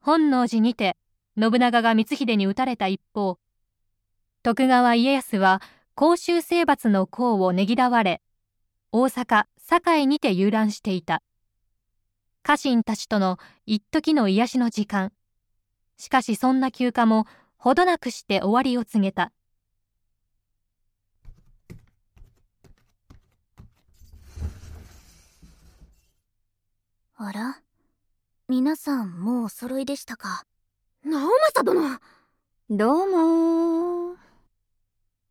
本能寺にて信長が光秀に討たれた一方徳川家康は甲州征伐の功をねぎらわれ大阪堺にて遊覧していた。家臣たちとの一時の癒しの時間。しかしそんな休暇もほどなくして終わりを告げた。あら？皆さんもうお揃いでしたか？直政殿！どうも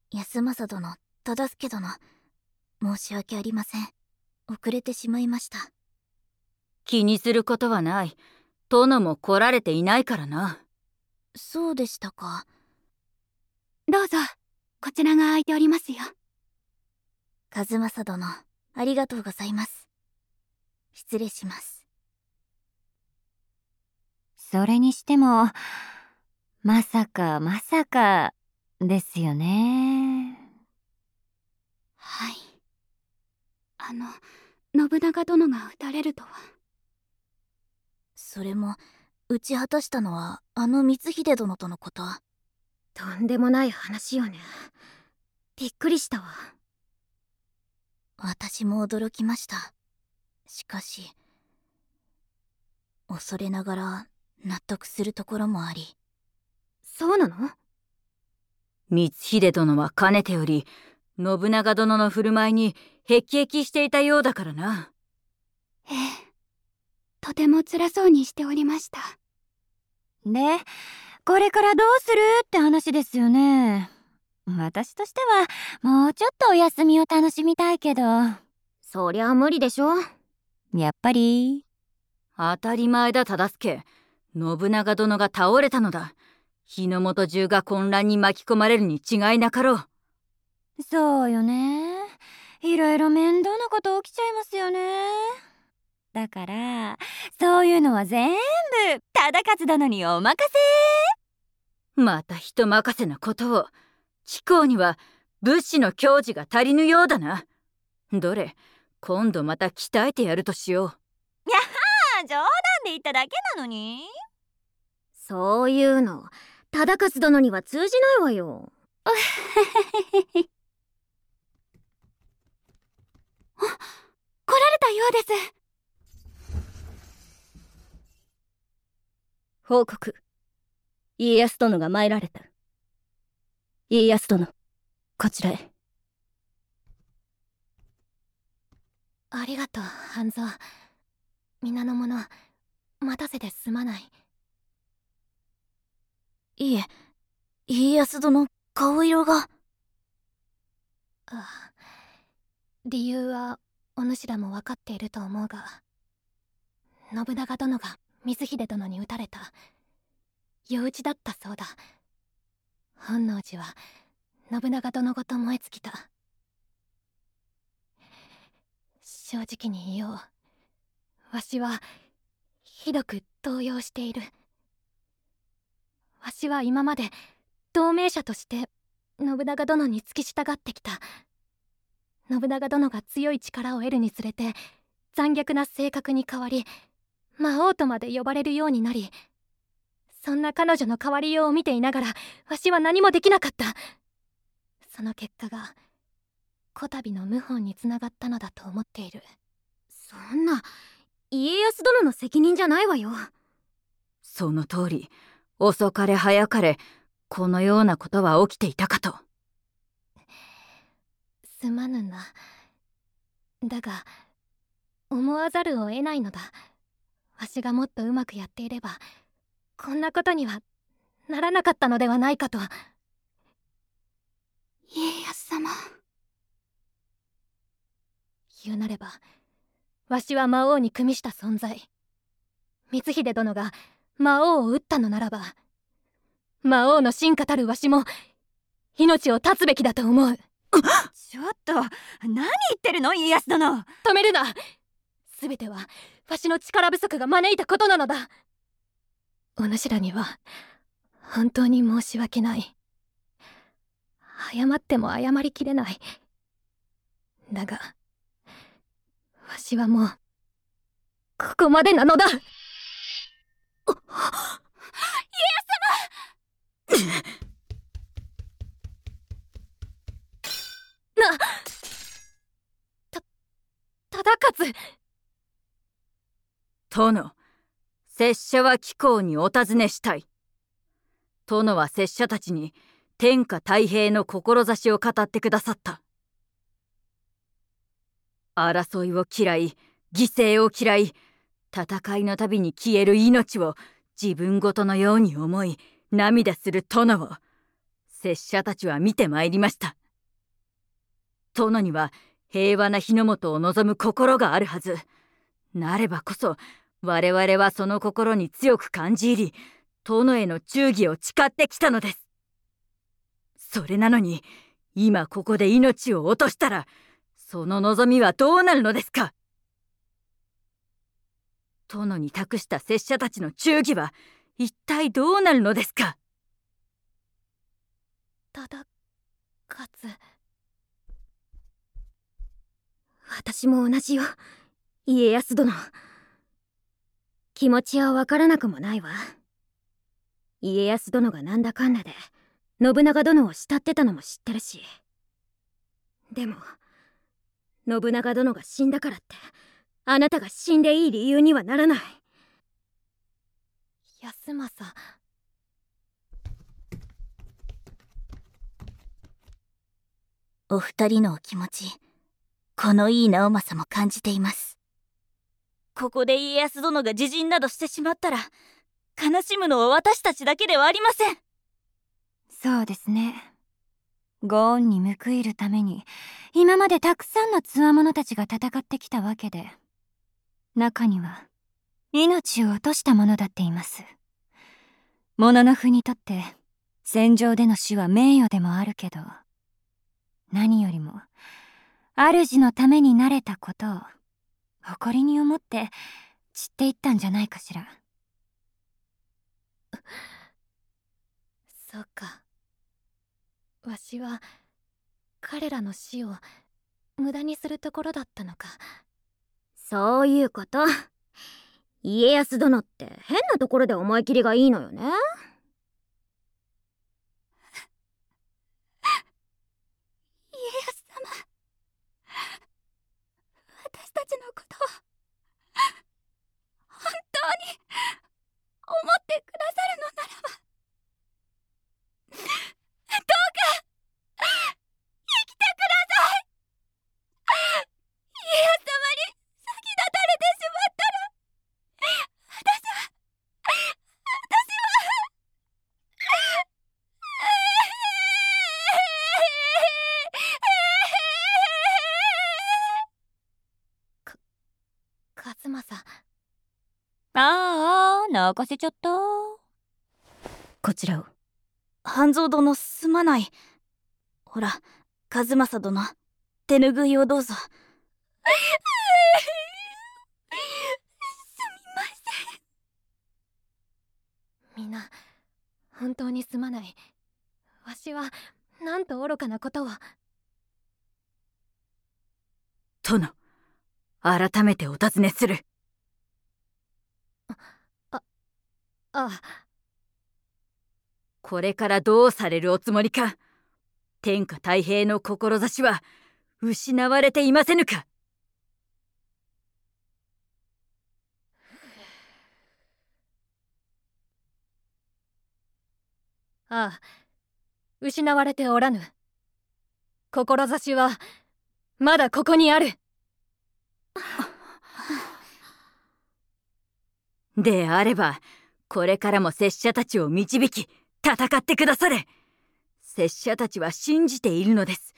安政殿忠助殿申し訳ありません。遅れてしまいました。気にすることはない。殿も来られていないからな。そうでしたか。どうぞこちらが空いておりますよ。和正殿ありがとうございます。失礼しますそれにしても、まさかまさかですよね。はい。あの、信長殿が撃たれるとは。それも、打ち果たしたのはあの光秀殿とのこと。とんでもない話よね。びっくりしたわ。私も驚きました。しかし、恐れながら納得するところもあり。そうなの？光秀殿はかねてより信長殿の振る舞いに辟易していたようだからな。ええ。とても辛そうにしておりました。でこれからどうするって話ですよね。私としてはもうちょっとお休みを楽しみたいけど。そりゃ無理でしょ。やっぱり。当たり前だ忠相信長殿が倒れたのだ。日の本中が混乱に巻き込まれるに違いなかろう。そうよね。いろいろ面倒なこと起きちゃいますよね。だからそういうのは全部忠勝殿にお任せ。また人任せなことを。貴公には物資の矜持が足りぬようだな。どれ今度また鍛えてやるとしよう。やっはー冗談で言っただけなのにそういうの。忠勝殿には通じないわよ。あ来られたようです。報告。家康殿が参られた。家康殿こちらへ。ありがとう半蔵。皆の者待たせてすまないいえ家康殿顔色が。あ理由はお主らも分かっていると思うが信長殿が光秀殿に討たれた夜討ちだったそうだ。本能寺は信長殿ごと燃え尽きた。正直に言おう。わしはひどく動揺している。わしは今まで同盟者として信長殿に付き従ってきた。信長殿が強い力を得るにつれて残虐な性格に変わり魔王とまで呼ばれるようになりそんな彼女の変わりようを見ていながらわしは何もできなかった。その結果がこたびの謀反につながったのだと思っている。そんな家康殿の責任じゃないわよ。その通り。遅かれ早かれこのようなことは起きていたかと。すまぬな。だが思わざるを得ないのだ。わしがもっとうまくやっていればこんなことにはならなかったのではないかと。家康様。言うなればわしは魔王に組みした存在。光秀殿が魔王を撃ったのならば魔王の進化たるわしも命を絶つべきだと思う。ちょっと何言ってるの家康殿。止めるな。全てはわしの力不足が招いたことなのだ。お主らには本当に申し訳ない。謝っても謝りきれない。だがわしはもうここまでなのだなた忠勝。殿拙者は貴公にお尋ねしたい。殿は拙者たちに天下太平の志を語ってくださった。争いを嫌い犠牲を嫌い戦いのたびに消える命を自分ごとのように思い涙する殿を拙者たちは見てまいりました。殿には平和な日の本を望む心があるはず。なればこそ我々はその心に強く感じ入り殿への忠義を誓ってきたのです。それなのに今ここで命を落としたらその望みはどうなるのですか？殿に託した拙者たちの忠義は一体どうなるのですか？忠勝。私も同じよ家康殿。気持ちはわからなくもないわ。家康殿がなんだかんだで信長殿を慕ってたのも知ってるし。でも信長殿が死んだからってあなたが死んでいい理由にはならない。安政。お二人のお気持ちこのいい直政も感じています。ここで家康殿が自陣などしてしまったら悲しむのは私たちだけではありません。そうですね。ゴーンに報いるために今までたくさんの強者たちが戦ってきたわけで中には命を落とした者だっています。物のふにとって戦場での死は名誉でもあるけど何よりも主のためになれたことを誇りに思って散っていったんじゃないかしら。そうか。わしは彼らの死を無駄にするところだったのか。そういうこと。家康殿って変なところで思い切りがいいのよね家康様私たちのことを本当に思ってくださるのならばどうか生きてください家康様に先立たれてしまったら私は私は勝政ああ泣かせちゃったこちらを。半蔵殿すまない。ほら和正殿。手拭いをどうぞ。すみません。みんな本当にすまない。わしはなんと愚かなことを。殿改めてお尋ねするああ。これからどうされるおつもりか。天下太平の志は失われていませぬか。ああ。失われておらぬ。志はまだここにある。であればこれからも拙者たちを導き戦ってくだされ。拙者たちは信じているのです。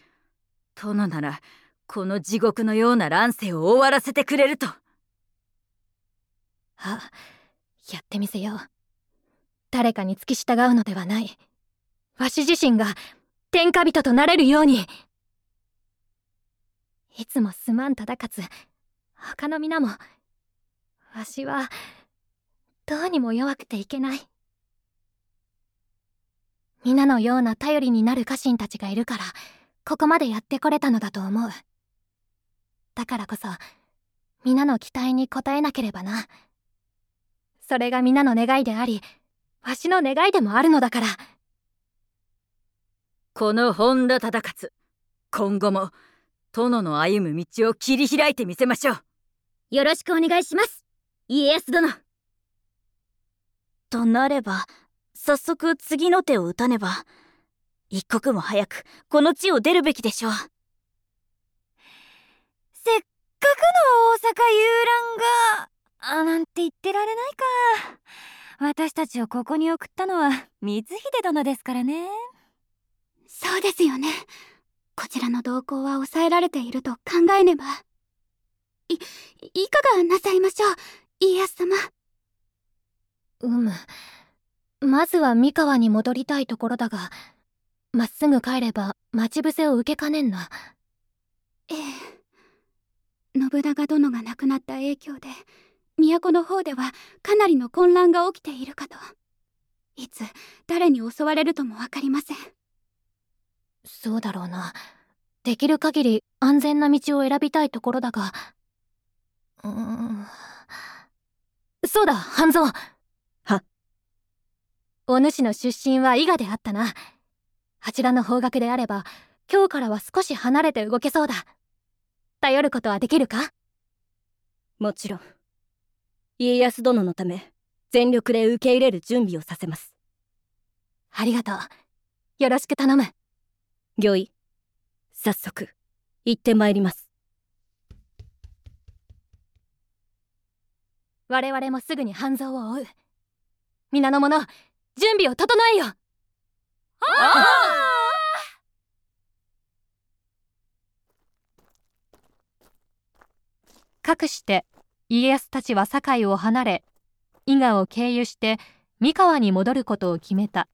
殿ならこの地獄のような乱世を終わらせてくれると。あやってみせよう。誰かに付き従うのではない。わし自身が天下人となれるように。いつもすまん忠勝。他の皆もわしはどうにも弱くていけない。皆のような頼りになる家臣たちがいるからここまでやってこれたのだと思う。だからこそ皆の期待に応えなければな。それが皆の願いでありわしの願いでもあるのだから。この本田忠勝今後も殿の歩む道を切り開いてみせましょう。よろしくお願いします。家康殿となれば早速次の手を打たねば一刻も早くこの地を出るべきでしょう。せっかくの大阪遊覧があなんて言ってられないか。私たちをここに送ったのは光秀殿ですからね。そうですよね。こちらの動向は抑えられていると考えねば。いいかがなさいましょう家康様。うむまずは三河に戻りたいところだがまっすぐ帰れば待ち伏せを受けかねんな。ええ。信長殿が亡くなった影響で都の方ではかなりの混乱が起きているかと。いつ誰に襲われるとも分かりません。そうだろうな。できる限り安全な道を選びたいところだが。うーん。そうだ半蔵。はお主の出身は伊賀であったな。あちらの方角であれば今日からは少し離れて動けそうだ。頼ることはできるか？もちろん。家康殿のため全力で受け入れる準備をさせます。ありがとう。よろしく頼む。御意早速行ってまいります。我々もすぐに半蔵を追う。皆の者準備を整えよかくして家康たちは堺を離れ伊賀を経由して三河に戻ることを決めた。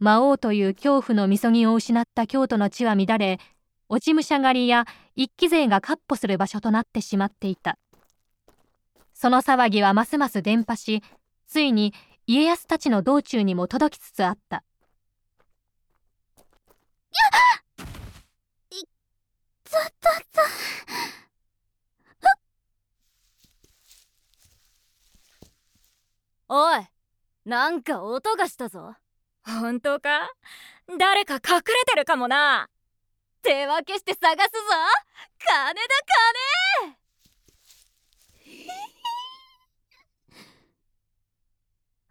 魔王という恐怖のみそぎを失った京都の地は乱れ落ち武者狩りや一騎勢が闊歩する場所となってしまっていた。その騒ぎはますます伝播しついに家康たちの道中にも届きつつあった。ざざざおいなんか音がしたぞ本当か誰か隠れてるかもな手分けして探すぞ金だ金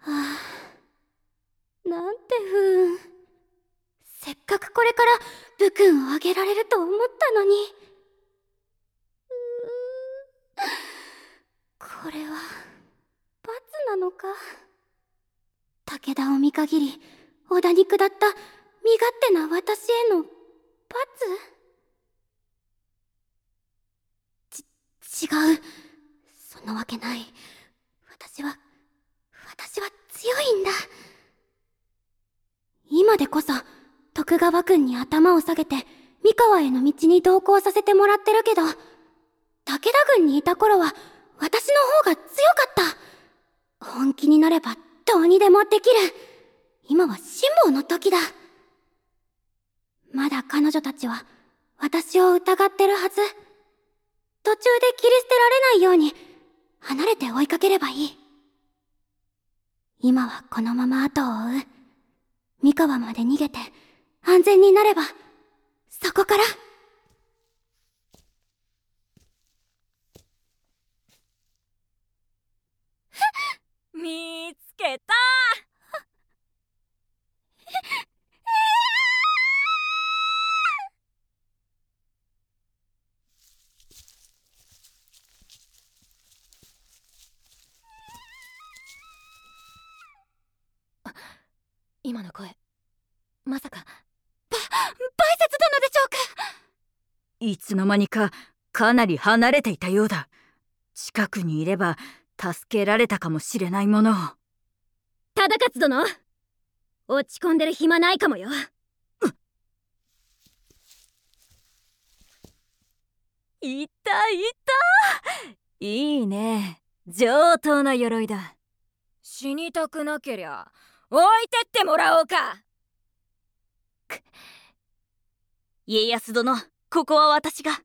は あなんて不運。せっかくこれから武君をあげられると思ったのに。うーん。これは罰なのか。武田を見限り織田に下った身勝手な私への罰？ち違う。そのわけない。私は私は強いんだ。今でこそ徳川軍に頭を下げて三河への道に同行させてもらってるけど武田軍にいた頃は私の方が強かった。本気になればどうにでもできる。今は辛抱の時だ。まだ彼女たちは私を疑ってるはず。途中で切り捨てられないように離れて追いかければいい。今はこのまま後を追う。三河まで逃げて安全になればそこから。見つけた。今の声。まさか梅雪殿でしょうか？いつの間にかかなり離れていたようだ。近くにいれば助けられたかもしれないものを。忠勝殿？落ち込んでる暇ないかもよ。いたいた。いいね。上等な鎧だ。死にたくなけりゃ置いてってもらおうか。家康殿ここは私が。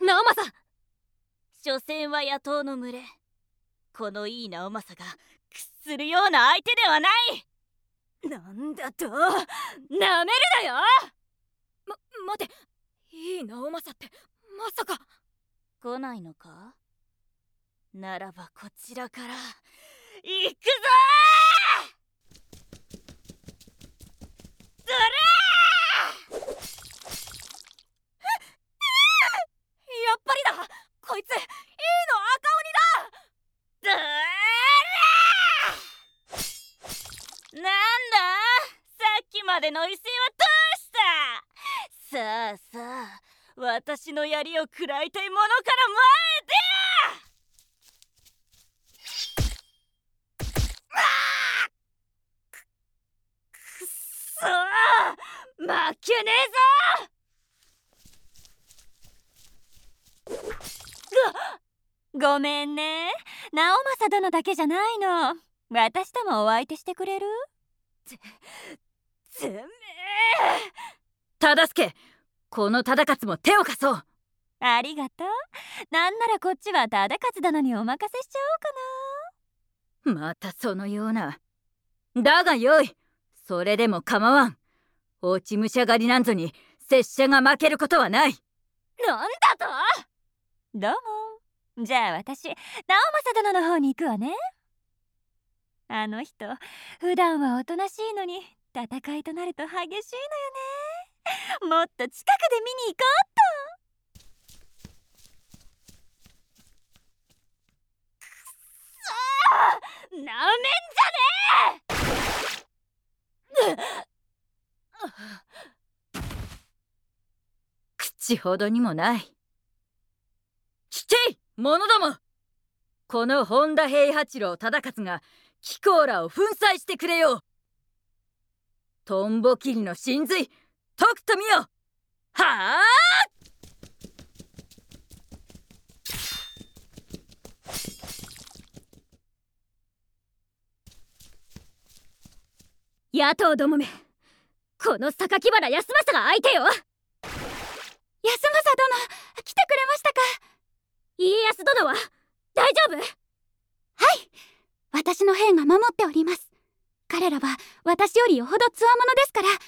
直政所詮は野党の群れ。このいい直政が屈するような相手ではない。なんだとなめるなよ。ま待て。いい直政ってまさか。来ないのか？ならばこちらから。行くぞドラやっぱりだこいつ E の赤ドラなんださっきまでの威勢はどうしたさあさあ私の槍を食らいたいものから前へ出くっそ負けねえぞ。ごめんね。直政殿だけじゃないの。私ともお相手してくれる？てめえ。忠相この忠勝も手を貸そう。ありがとう。なんならこっちは忠勝殿にお任せしちゃおうかな。またそのような。だがよい。それでも構わん。落ち武者狩りなんぞに拙者が負けることはない。なんだと？どうも。じゃあ私直政殿の方に行くわね。あの人普段はおとなしいのに戦いとなると激しいのよねもっと近くで見に行こう。っとなめんじゃねえ口ほどにもない。聞け者ども。この本田平八郎忠勝が貴公らを粉砕してくれよ。うトンボ切りの真髄。解くとみよはあ野党どもめこの榊原康政が相手よ。康政殿来てくれましたか。家康殿は大丈夫？はい。私の兵が守っております。彼らは私よりよほど強者ですから大丈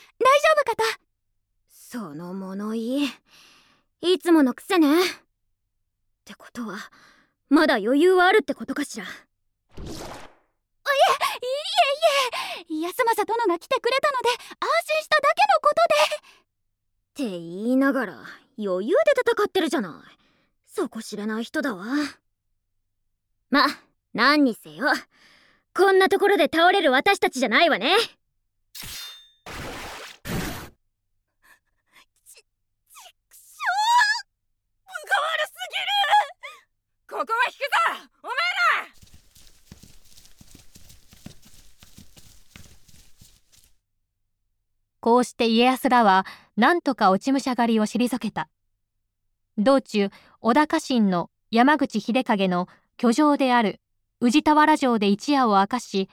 夫かと。その物言い。いつものくせね。ってことはまだ余裕はあるってことかしら。いえいえいえ安政殿が来てくれたので安心しただけのことで。って言いながら余裕で戦ってるじゃない。そこ知れない人だわ。ま何にせよこんなところで倒れる私たちじゃないわねここは引くぞお前らこうして家康らは何とか落ち武者狩りを退けた。道中織田家臣の山口秀景の居城である宇治田原城で一夜を明かし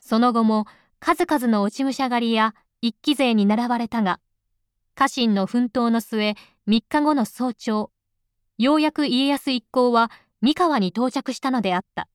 その後も数々の落ち武者狩りや一騎勢に並ばれたが家臣の奮闘の末3日後の早朝ようやく家康一行は三河に到着したのであった。